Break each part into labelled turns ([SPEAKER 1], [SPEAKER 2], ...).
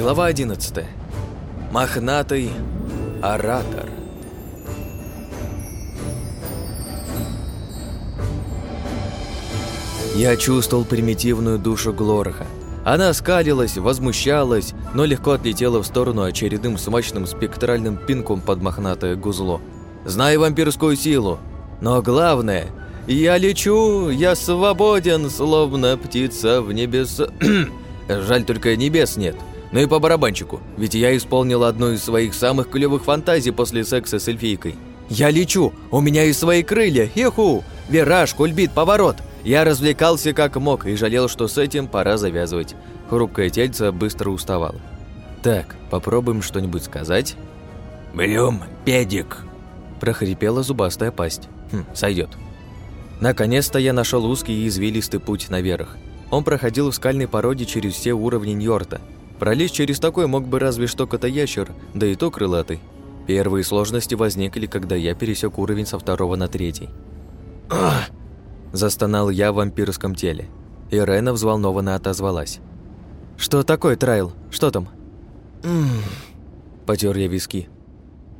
[SPEAKER 1] Глава 11. Мохнатый оратор. Я чувствовал примитивную душу Глораха. Она скалилась, возмущалась, но легко отлетела в сторону очередным смачным спектральным пинком под мохнатое гузло. Знаю вампирскую силу, но главное, я лечу, я свободен, словно птица в небес. Жаль, только небес нет. Ну и по барабанчику, ведь я исполнил одну из своих самых клевых фантазий после секса с эльфийкой. Я лечу, у меня и свои крылья, иху! Вираж, кульбит, поворот. Я развлекался как мог и жалел, что с этим пора завязывать. Хрупкое тельце быстро уставало. Так, попробуем что-нибудь сказать.
[SPEAKER 2] «Блюм, педик!»
[SPEAKER 1] прохрипела зубастая пасть. Хм, сойдет. Наконец-то я нашел узкий и извилистый путь наверх. Он проходил в скальной породе через все уровни Ньорта. Пролезть через такой мог бы разве что кота-ящер, да и то крылатый. Первые сложности возникли, когда я пересек уровень со второго на третий.
[SPEAKER 2] «Ах!»
[SPEAKER 1] Застонал я в вампирском теле. Ирена взволнованно отозвалась. «Что такое, Трайл? Что там?» Потер я виски.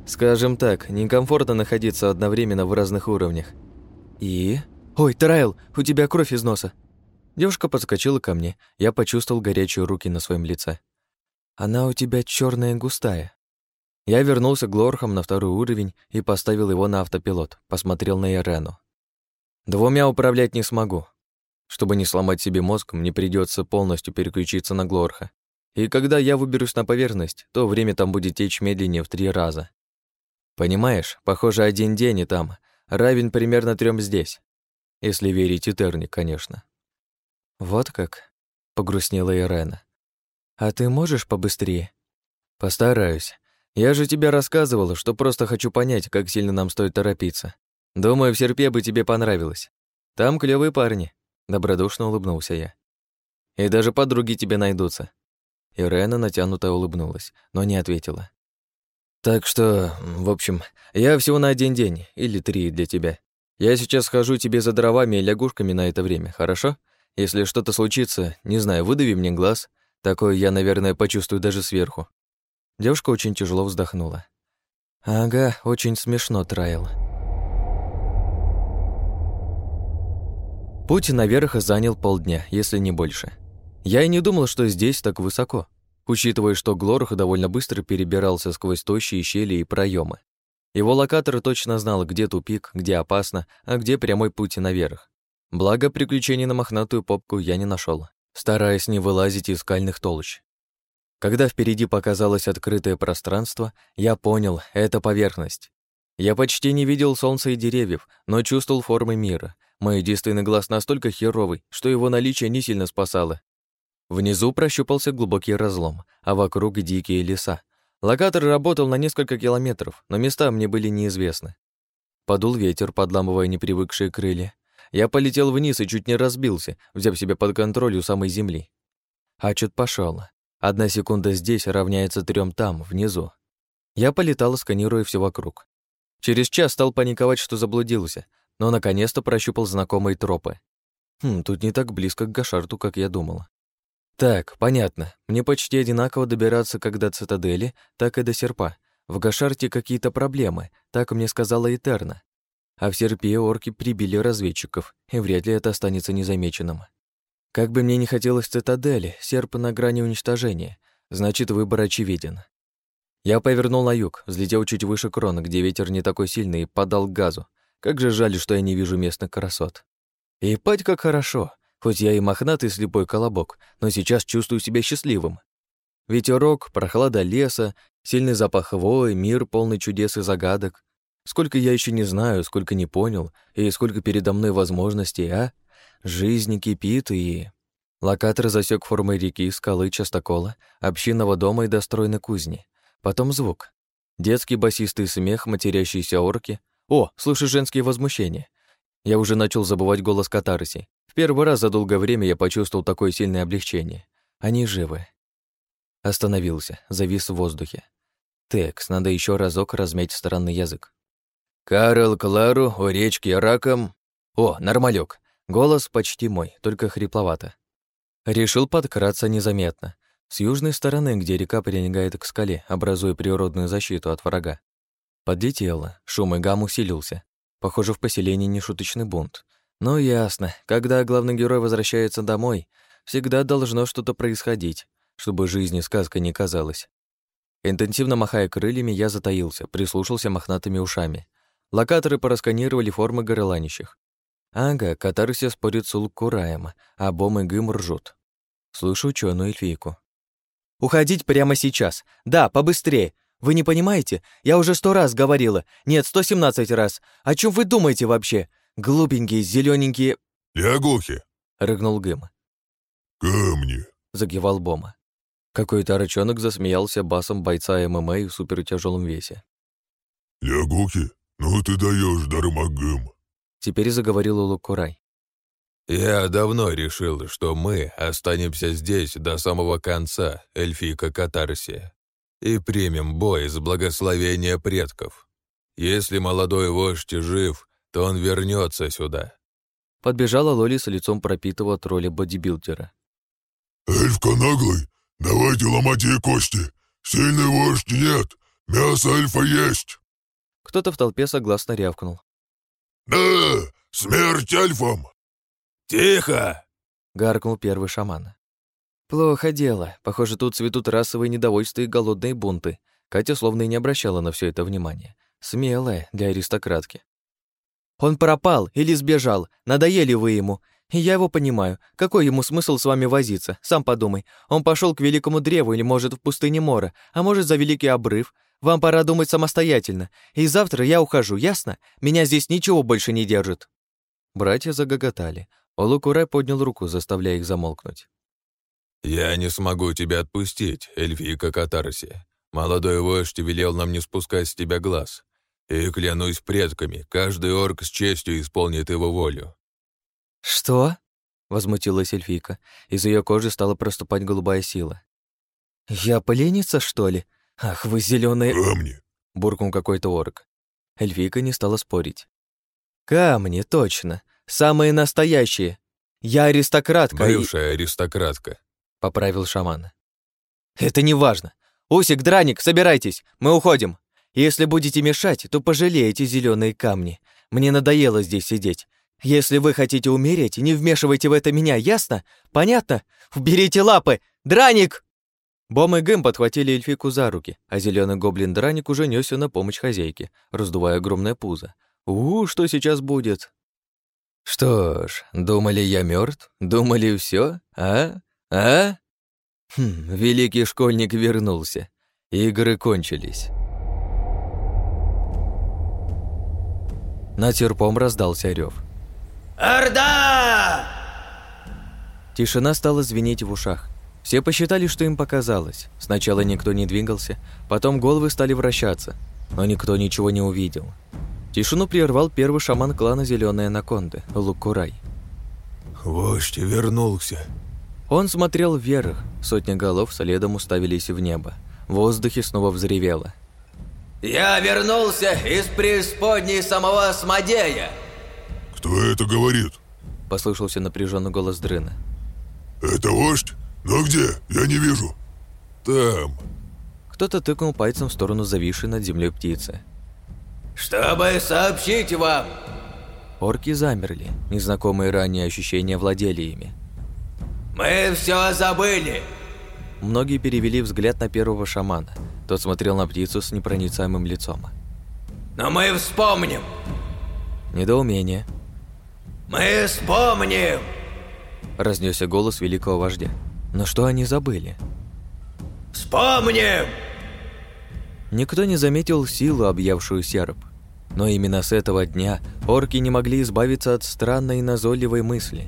[SPEAKER 1] «Скажем так, некомфортно находиться одновременно в разных уровнях». «И?» «Ой, Трайл, у тебя кровь из носа!» Девушка подскочила ко мне, я почувствовал горячие руки на своем лице. «Она у тебя черная и густая». Я вернулся к Лорхам на второй уровень и поставил его на автопилот, посмотрел на Ирену. Двумя управлять не смогу. Чтобы не сломать себе мозг, мне придется полностью переключиться на Глорха. И когда я выберусь на поверхность, то время там будет течь медленнее в три раза. Понимаешь, похоже, один день и там равен примерно трем здесь. Если верить Этерни, конечно. Вот как? Погрустнела Ирена. А ты можешь побыстрее? Постараюсь. Я же тебе рассказывала, что просто хочу понять, как сильно нам стоит торопиться. Думаю, в Серпе бы тебе понравилось. Там клевые парни, добродушно улыбнулся я. И даже подруги тебе найдутся. Ирена натянуто улыбнулась, но не ответила. Так что, в общем, я всего на один день или три для тебя. Я сейчас схожу тебе за дровами и лягушками на это время, хорошо? Если что-то случится, не знаю, выдави мне глаз. Такое я, наверное, почувствую даже сверху. Девушка очень тяжело вздохнула. Ага, очень смешно, Трайл. Путь наверх занял полдня, если не больше. Я и не думал, что здесь так высоко, учитывая, что Глорх довольно быстро перебирался сквозь тощие щели и проемы. Его локатор точно знал, где тупик, где опасно, а где прямой путь наверх. Благо, приключений на мохнатую попку я не нашел, стараясь не вылазить из скальных толщ. Когда впереди показалось открытое пространство, я понял — это поверхность. Я почти не видел солнца и деревьев, но чувствовал формы мира, мой единственный глаз настолько херовый, что его наличие не сильно спасало. Внизу прощупался глубокий разлом, а вокруг дикие леса. Локатор работал на несколько километров, но места мне были неизвестны. Подул ветер, подламывая непривыкшие крылья. Я полетел вниз и чуть не разбился, взяв себя под контроль у самой земли. Отчет пошел. Одна секунда здесь равняется трем там, внизу. Я полетал, сканируя все вокруг. Через час стал паниковать, что заблудился, но наконец-то прощупал знакомые тропы. Хм, тут не так близко к Гашарту, как я думала. Так, понятно. Мне почти одинаково добираться как до цитадели, так и до серпа. В Гашарте какие-то проблемы, так мне сказала Этерна. А в серпе орки прибили разведчиков, и вряд ли это останется незамеченным. Как бы мне не хотелось цитадели, серп на грани уничтожения, значит, выбор очевиден. Я повернул на юг, взлетел чуть выше крона, где ветер не такой сильный, и подал газу, как же жаль, что я не вижу местных красот. И пать как хорошо, хоть я и мохнатый слепой колобок, но сейчас чувствую себя счастливым. Ветерок, прохлада леса, сильный запах хвои, мир полный чудес и загадок. Сколько я еще не знаю, сколько не понял, и сколько передо мной возможностей, а? Жизнь кипит и... Локатор засек формой реки, скалы, частокола, общинного дома и достроенной кузни. Потом звук. Детский басистый смех, матерящиеся орки, о, слышу женские возмущения. Я уже начал забывать голос катарси. В первый раз за долгое время я почувствовал такое сильное облегчение. Они живы. Остановился, завис в воздухе. Текс, надо еще разок размять странный язык. «Карл Клару, у речки раком...» «О, нормалек. Голос почти мой, только хрипловато. Решил подкраться незаметно. С южной стороны, где река прилегает к скале, образуя природную защиту от врага. Подлетело, шум и гам усилился. Похоже, в поселении нешуточный бунт. Но ясно, когда главный герой возвращается домой, всегда должно что-то происходить, чтобы жизни сказка не казалась. Интенсивно махая крыльями, я затаился, прислушался мохнатыми ушами. Локаторы порасканировали формы горланищих. Ага, катарся спорит с Улкураем, а Бом и Гым ржут. Слышу ученую эльфийку. «Уходить прямо сейчас! Да, побыстрее! Вы не понимаете? Я уже сто раз говорила. Нет, сто семнадцать раз. О чем вы думаете вообще? Глупенькие, зелененькие.
[SPEAKER 3] «Лягухи!»
[SPEAKER 1] — рыгнул Гым.
[SPEAKER 3] «Камни!»
[SPEAKER 1] — загивал Бома. Какой-то рычонок засмеялся басом бойца ММА в супертяжелом весе.
[SPEAKER 3] «Лягухи? Ну ты даешь, Дармагым!»
[SPEAKER 1] Теперь заговорил Лукурай.
[SPEAKER 2] «Я давно решил, что мы останемся здесь до самого конца, эльфийка Катарсия, и примем бой с благословения предков. Если молодой вождь жив, то он вернется сюда».
[SPEAKER 1] Подбежала Лоли с лицом пропитого тролля бодибилдера.
[SPEAKER 3] «Эльфка наглый, давайте ломать ей кости. Сильный вождь нет, мясо эльфа есть».
[SPEAKER 1] Кто-то в толпе согласно рявкнул.
[SPEAKER 3] «Да, смерть эльфам!»
[SPEAKER 2] «Тихо!»
[SPEAKER 1] — гаркнул первый шаман. Плохо дело. Похоже, тут цветут расовые недовольства и голодные бунты. Катя словно и не обращала на все это внимания. Смелая для аристократки. Он пропал или сбежал. Надоели вы ему. И я его понимаю. Какой ему смысл с вами возиться? Сам подумай. Он пошел к великому древу или, может, в пустыне Мора, а может, за великий обрыв. Вам пора думать самостоятельно. И завтра я ухожу, ясно? Меня здесь ничего больше не держит». Братья загоготали. Олукуре поднял руку, заставляя их замолкнуть.
[SPEAKER 2] «Я не смогу тебя отпустить, эльфийка Катарси. Молодой вождь велел нам не спускать с тебя глаз. И клянусь предками, каждый орк с честью исполнит его волю».
[SPEAKER 1] «Что?» — возмутилась эльфийка. Из ее кожи стала проступать голубая сила. «Я поленница, что ли? Ах, вы зеленые.
[SPEAKER 3] «Камни!»
[SPEAKER 1] — буркнул какой-то орк. Эльфийка не стала спорить. «Камни, точно. Самые настоящие. Я аристократка
[SPEAKER 2] Бывшая аристократка», —
[SPEAKER 1] поправил шаман. «Это не важно. Усик, Драник, собирайтесь, мы уходим. Если будете мешать, то пожалеете зеленые камни. Мне надоело здесь сидеть. Если вы хотите умереть, не вмешивайте в это меня, ясно? Понятно? Уберите лапы! Драник!» Бом и Гэм подхватили эльфику за руки, а зеленый гоблин Драник уже несся на помощь хозяйке, раздувая огромное пузо. «У, что сейчас будет?» «Что ж, думали, я мертв? Думали, все? А? А?» хм, Великий школьник вернулся. Игры кончились. Над серпом раздался рев.
[SPEAKER 4] «Орда!»
[SPEAKER 1] Тишина стала звенеть в ушах. Все посчитали, что им показалось. Сначала никто не двигался, потом головы стали вращаться, но никто ничего не увидел. Тишину прервал первый шаман клана Зеленые Анаконды, Лукурай.
[SPEAKER 2] «Вождь вернулся».
[SPEAKER 1] Он смотрел вверх, сотни голов следом уставились в небо. В воздухе снова взревело.
[SPEAKER 4] «Я вернулся из преисподней самого Асмодея!»
[SPEAKER 3] «Кто это говорит?»
[SPEAKER 1] Послышался напряженный голос Дрына.
[SPEAKER 3] «Это вождь? Но где? Я не вижу».
[SPEAKER 2] «Там».
[SPEAKER 1] Кто-то тыкнул пальцем в сторону зависшей над землей птицы.
[SPEAKER 4] «Чтобы сообщить вам!»
[SPEAKER 1] Орки замерли, незнакомые ранее ощущения владели ими.
[SPEAKER 4] «Мы все забыли!»
[SPEAKER 1] Многие перевели взгляд на первого шамана. Тот смотрел на птицу с непроницаемым лицом.
[SPEAKER 4] «Но мы вспомним!»
[SPEAKER 1] Недоумение.
[SPEAKER 4] «Мы вспомним!»
[SPEAKER 1] Разнесся голос великого вождя. Но что они забыли?
[SPEAKER 4] «Вспомним!»
[SPEAKER 1] Никто не заметил силу, объявшую серп. Но именно с этого дня орки не могли избавиться от странной и назойливой мысли.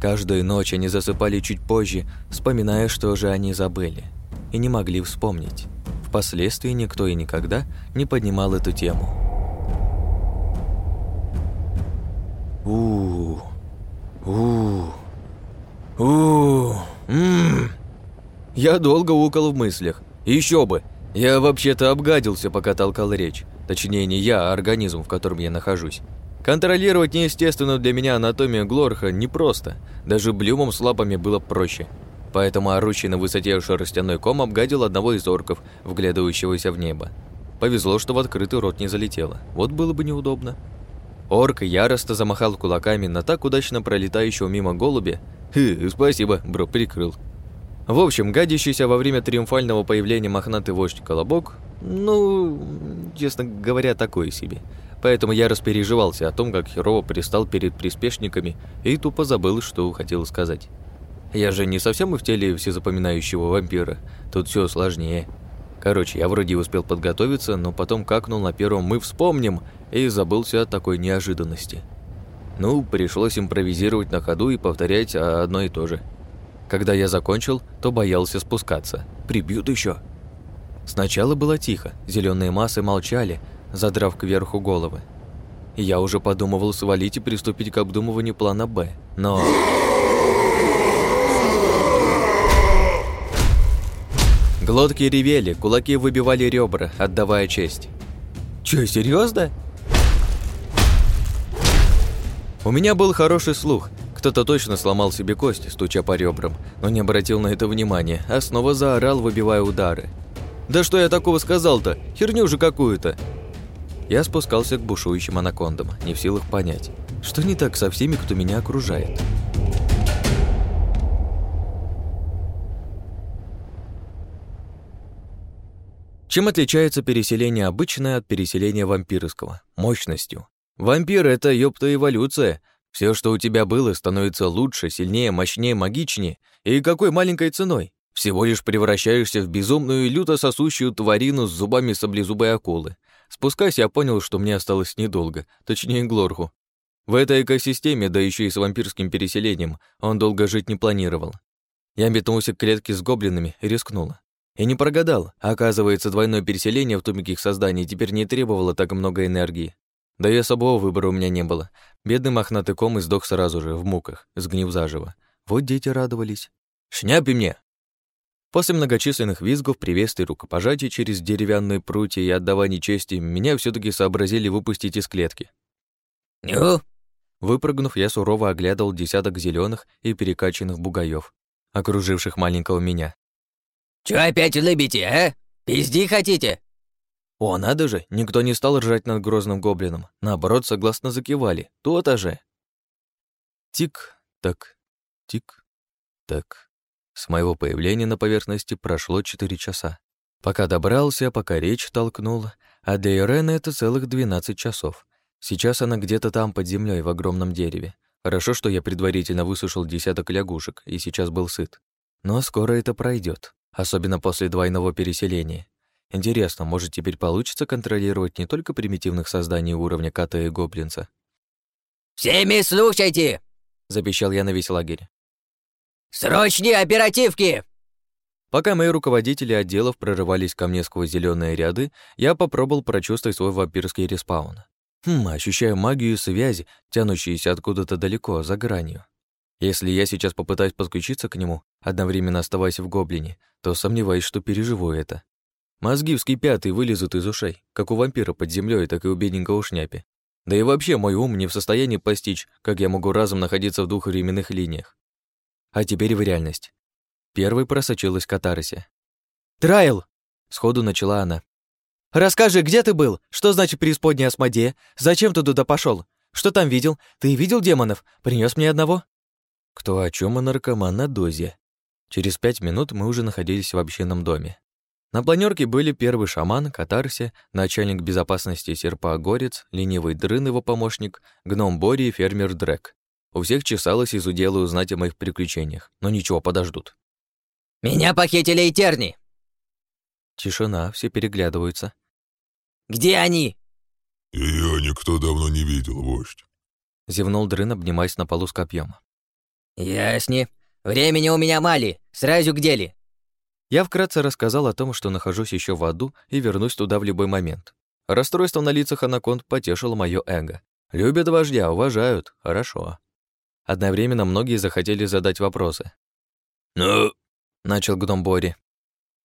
[SPEAKER 1] Каждую ночь они засыпали чуть позже, вспоминая, что же они забыли. И не могли вспомнить. Впоследствии никто и никогда не поднимал эту тему. у у у м Я долго укол в мыслях. Еще бы. Я вообще-то обгадился, пока толкал речь. Точнее, не я, а организм, в котором я нахожусь. Контролировать неестественную для меня анатомию Глорха непросто. Даже блюмом с лапами было проще. поэтому орущий на высоте шерстяной ком обгадил одного из орков, вглядывающегося в небо. Повезло, что в открытый рот не залетело, вот было бы неудобно. Орк яростно замахал кулаками на так удачно пролетающего мимо голубя. «Хы, спасибо, бро, прикрыл». В общем, гадящийся во время триумфального появления мохнатый вождь Колобок, ну, честно говоря, такое себе. Поэтому я распереживался о том, как херово пристал перед приспешниками и тупо забыл, что хотел сказать. Я же не совсем и в теле всезапоминающего вампира, тут все сложнее. Короче, я вроде успел подготовиться, но потом какнул на первом «мы вспомним» и забылся от такой неожиданности. Ну, пришлось импровизировать на ходу и повторять одно и то же. Когда я закончил, то боялся спускаться. Прибьют еще. Сначала было тихо, зеленые массы молчали, задрав кверху головы. Я уже подумывал свалить и приступить к обдумыванию плана «Б», но... Глотки ревели, кулаки выбивали ребра, отдавая честь. Чё, серьезно? У меня был хороший слух. Кто-то точно сломал себе кость, стуча по ребрам, но не обратил на это внимания, а снова заорал, выбивая удары. «Да что я такого сказал-то? Херню же какую-то!» Я спускался к бушующим анакондам, не в силах понять, что не так со всеми, кто меня окружает. Чем отличается переселение обычное от переселения вампирского? Мощностью. Вампир — это, ёпта, эволюция. Все, что у тебя было, становится лучше, сильнее, мощнее, магичнее. И какой маленькой ценой? Всего лишь превращаешься в безумную, люто сосущую тварину с зубами саблезубой акулы. Спускаясь, я понял, что мне осталось недолго, точнее, Глорху. В этой экосистеме, да еще и с вампирским переселением, он долго жить не планировал. Я метнулся к клетке с гоблинами и рискнула. И не прогадал. Оказывается, двойное переселение в тумиких созданий теперь не требовало так много энергии. Да и особого выбора у меня не было. Бедный мохнатый ком издох сразу же, в муках, сгнив заживо. Вот дети радовались. «Шняпи мне!» После многочисленных визгов, приветствий, рукопожатий через деревянные прутья и отдаваний чести, меня все таки сообразили выпустить из клетки.
[SPEAKER 4] «Ну?»
[SPEAKER 1] Выпрыгнув, я сурово оглядывал десяток зеленых и перекачанных бугаев, окруживших маленького меня.
[SPEAKER 4] «Чё опять лыбите, а? Пизди хотите?»
[SPEAKER 1] О, надо же, никто не стал ржать над грозным гоблином. Наоборот, согласно закивали. То-то же. Тик-так, тик-так. С моего появления на поверхности прошло четыре часа. Пока добрался, пока речь толкнула, а для Ирены это целых двенадцать часов. Сейчас она где-то там под землей в огромном дереве. Хорошо, что я предварительно высушил десяток лягушек и сейчас был сыт. Но скоро это пройдет особенно после двойного переселения. Интересно, может, теперь получится контролировать не только примитивных созданий уровня кота и гоблинца?
[SPEAKER 4] «Всеми слушайте!»
[SPEAKER 1] — запищал я на весь лагерь.
[SPEAKER 4] «Срочнее оперативки!»
[SPEAKER 1] Пока мои руководители отделов прорывались ко мне сквозь зеленые ряды, я попробовал прочувствовать свой вампирский респаун. Хм, ощущаю магию связи, тянущиеся откуда-то далеко, за гранью. Если я сейчас попытаюсь подключиться к нему, одновременно оставаясь в гоблине, то сомневаюсь, что переживу это. Мозги вскипят и вылезут из ушей, как у вампира под землей, так и у бедненького шняпи. Да и вообще мой ум не в состоянии постичь, как я могу разом находиться в двух временных линиях. А теперь в реальность. Первой просочилась катарсия. «Трайл!» — сходу начала она. «Расскажи, где ты был? Что значит преисподняя Асмодея? Зачем ты туда пошел? Что там видел? Ты видел демонов? Принес мне одного?» Кто о чем, наркоман на дозе. Через пять минут мы уже находились в общинном доме. На планерке были первый шаман, катарси, начальник безопасности серпа Горец, ленивый дрын его помощник, гном Бори и фермер Дрек. У всех чесалось из удела узнать о моих приключениях, но ничего, подождут.
[SPEAKER 4] «Меня похитили и терни!»
[SPEAKER 1] Тишина, все переглядываются.
[SPEAKER 4] «Где они?»
[SPEAKER 3] «Ее никто давно не видел, вождь», —
[SPEAKER 1] зевнул дрын, обнимаясь на полу с копьем.
[SPEAKER 4] «Ясни. Времени у меня мали. Сразу к деле».
[SPEAKER 1] Я вкратце рассказал о том, что нахожусь еще в аду и вернусь туда в любой момент. Расстройство на лицах анаконд потешило мое эго. Любят вождя, уважают. Хорошо. Одновременно многие захотели задать вопросы.
[SPEAKER 2] «Ну?»
[SPEAKER 1] — начал гном Бори.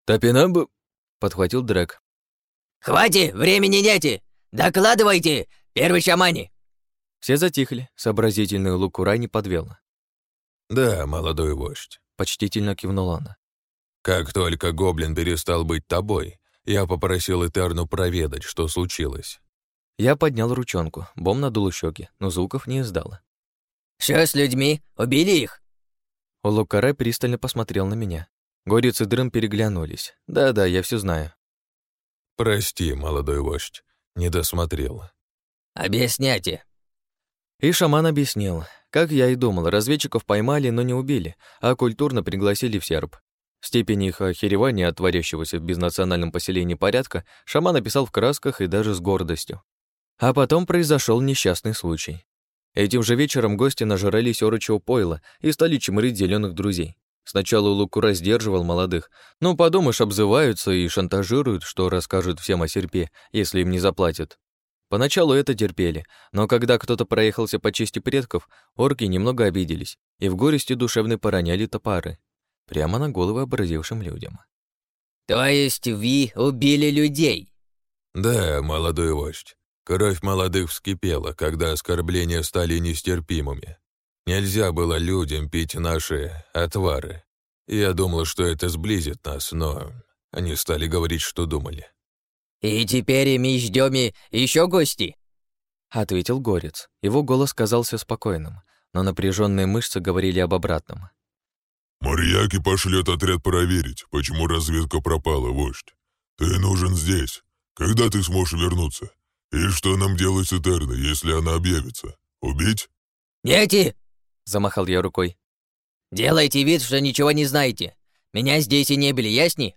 [SPEAKER 1] «Топина бы...» — подхватил Дрэк.
[SPEAKER 4] «Хватит, времени нете! Докладывайте, первый шамани!»
[SPEAKER 1] Все затихли, сообразительный лук Урай не подвел.
[SPEAKER 2] «Да, молодой вождь», —
[SPEAKER 1] почтительно кивнул он.
[SPEAKER 2] «Как только гоблин перестал быть тобой, я попросил Этерну проведать, что случилось».
[SPEAKER 1] Я поднял ручонку, бом надул щеки, но звуков не издал.
[SPEAKER 4] «Что с людьми? Убили их?»
[SPEAKER 1] Лукаре пристально посмотрел на меня. Горец и Дрын переглянулись. Да-да, я все знаю.
[SPEAKER 2] «Прости, молодой вождь, не досмотрел».
[SPEAKER 4] «Объясняйте».
[SPEAKER 1] И шаман объяснил. Как я и думал, разведчиков поймали, но не убили, а культурно пригласили в серб. Степень их охеревания от творящегося в безнациональном поселении порядка шаман описал в красках и даже с гордостью. А потом произошел несчастный случай. Этим же вечером гости нажрались орочего пойла и стали чмырить зеленых друзей. Сначала Лукура сдерживал молодых. Ну, подумаешь, обзываются и шантажируют, что расскажут всем о серпе, если им не заплатят. Поначалу это терпели, но когда кто-то проехался по чести предков, орки немного обиделись и в горести душевной пороняли топары. Прямо на головы образившим людям.
[SPEAKER 4] «То есть вы убили людей?»
[SPEAKER 2] «Да, молодой вождь. Кровь молодых вскипела, когда оскорбления стали нестерпимыми. Нельзя было людям пить наши отвары. Я думал, что это сблизит нас, но они стали говорить, что думали.
[SPEAKER 4] «И теперь мы ждем еще гости?»
[SPEAKER 1] — ответил Горец. Его голос казался спокойным, но напряженные мышцы говорили об обратном.
[SPEAKER 3] «Марьяки пошлет отряд проверить, почему разведка пропала, вождь. Ты нужен здесь. Когда ты сможешь вернуться? И что нам делать с Этерной, если она объявится? Убить?»
[SPEAKER 4] «Дети!»
[SPEAKER 1] — замахал я рукой.
[SPEAKER 4] «Делайте вид, что ничего не знаете. Меня здесь и не были, ясни?»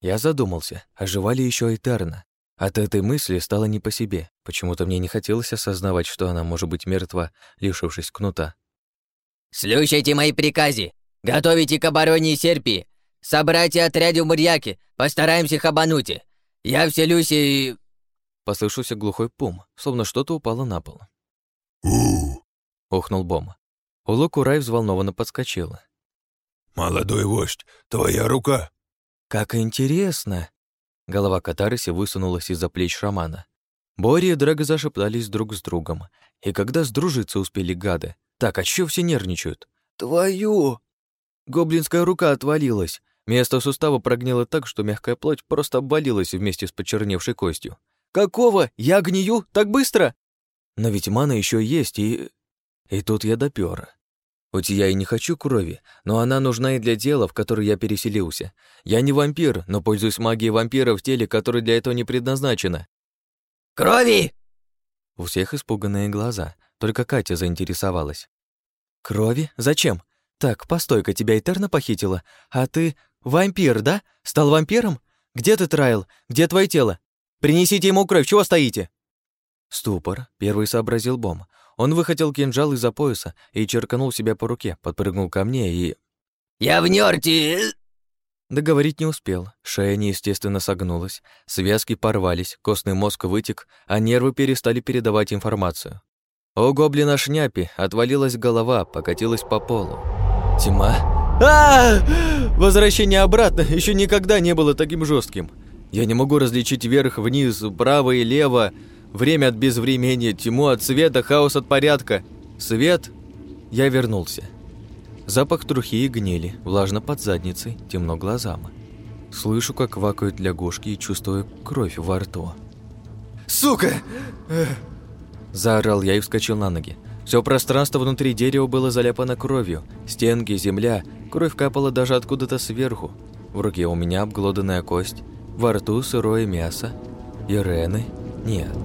[SPEAKER 1] Я задумался, оживали еще Этерна. От этой мысли стало не по себе. Почему-то мне не хотелось осознавать, что она может быть мертва, лишившись кнута.
[SPEAKER 4] «Слушайте мои приказы! Готовите к обороне Серпии! Собрать отряде в Мурьяке! Постараемся их обмануть! Я вселюсь и...»
[SPEAKER 1] Послышался глухой пум, словно что-то упало на пол.
[SPEAKER 3] «У!»
[SPEAKER 1] — охнул Бом. Улукурай взволнованно подскочила.
[SPEAKER 2] «Молодой вождь, твоя рука!»
[SPEAKER 1] «Как интересно!» Голова Катариси высунулась из-за плеч шамана. Бори и Дрэго зашептались друг с другом. И когда сдружиться успели гады, так, а чё все нервничают? «Твою!» Гоблинская рука отвалилась. Место сустава прогнило так, что мягкая плоть просто обвалилась вместе с почерневшей костью. «Какого? Я гнию? Так быстро?» Но ведь мана еще есть, и... И тут я допёр. Хоть я и не хочу крови, но она нужна и для дела, в которое я переселился. Я не вампир, но пользуюсь магией вампира в теле, которое для этого не предназначено.
[SPEAKER 4] «Крови!»
[SPEAKER 1] У всех испуганные глаза, только Катя заинтересовалась. «Крови? Зачем? Так, постой-ка, тебя Этерна похитила, а ты вампир, да? Стал вампиром? Где ты, Трайл? Где твое тело? Принесите ему кровь, чего стоите?» Ступор, первый сообразил Бом. Он выхватил кинжал из-за пояса и черканул себя по руке, подпрыгнул ко мне и...
[SPEAKER 4] «Я в нёрте!»
[SPEAKER 1] Договорить не успел. Шея неестественно согнулась, связки порвались, костный мозг вытек, а нервы перестали передавать информацию. У гоблина шняпи отвалилась голова, покатилась по полу. Тьма. а, Возвращение обратно еще никогда не было таким жестким. Я не могу различить вверх, вниз, право и лево, время от безвремени, тьму от света, хаос от порядка. Свет. Я вернулся. Запах трухи и гнили, влажно под задницей, темно глазам. Слышу, как вакают лягушки и чувствую кровь во рту. «Сука!» Заорал я и вскочил на ноги. Все пространство внутри дерева было заляпано кровью. Стенки, земля, кровь капала даже откуда-то сверху. В руке у меня обглоданная кость, во рту сырое мясо. Ирены нет.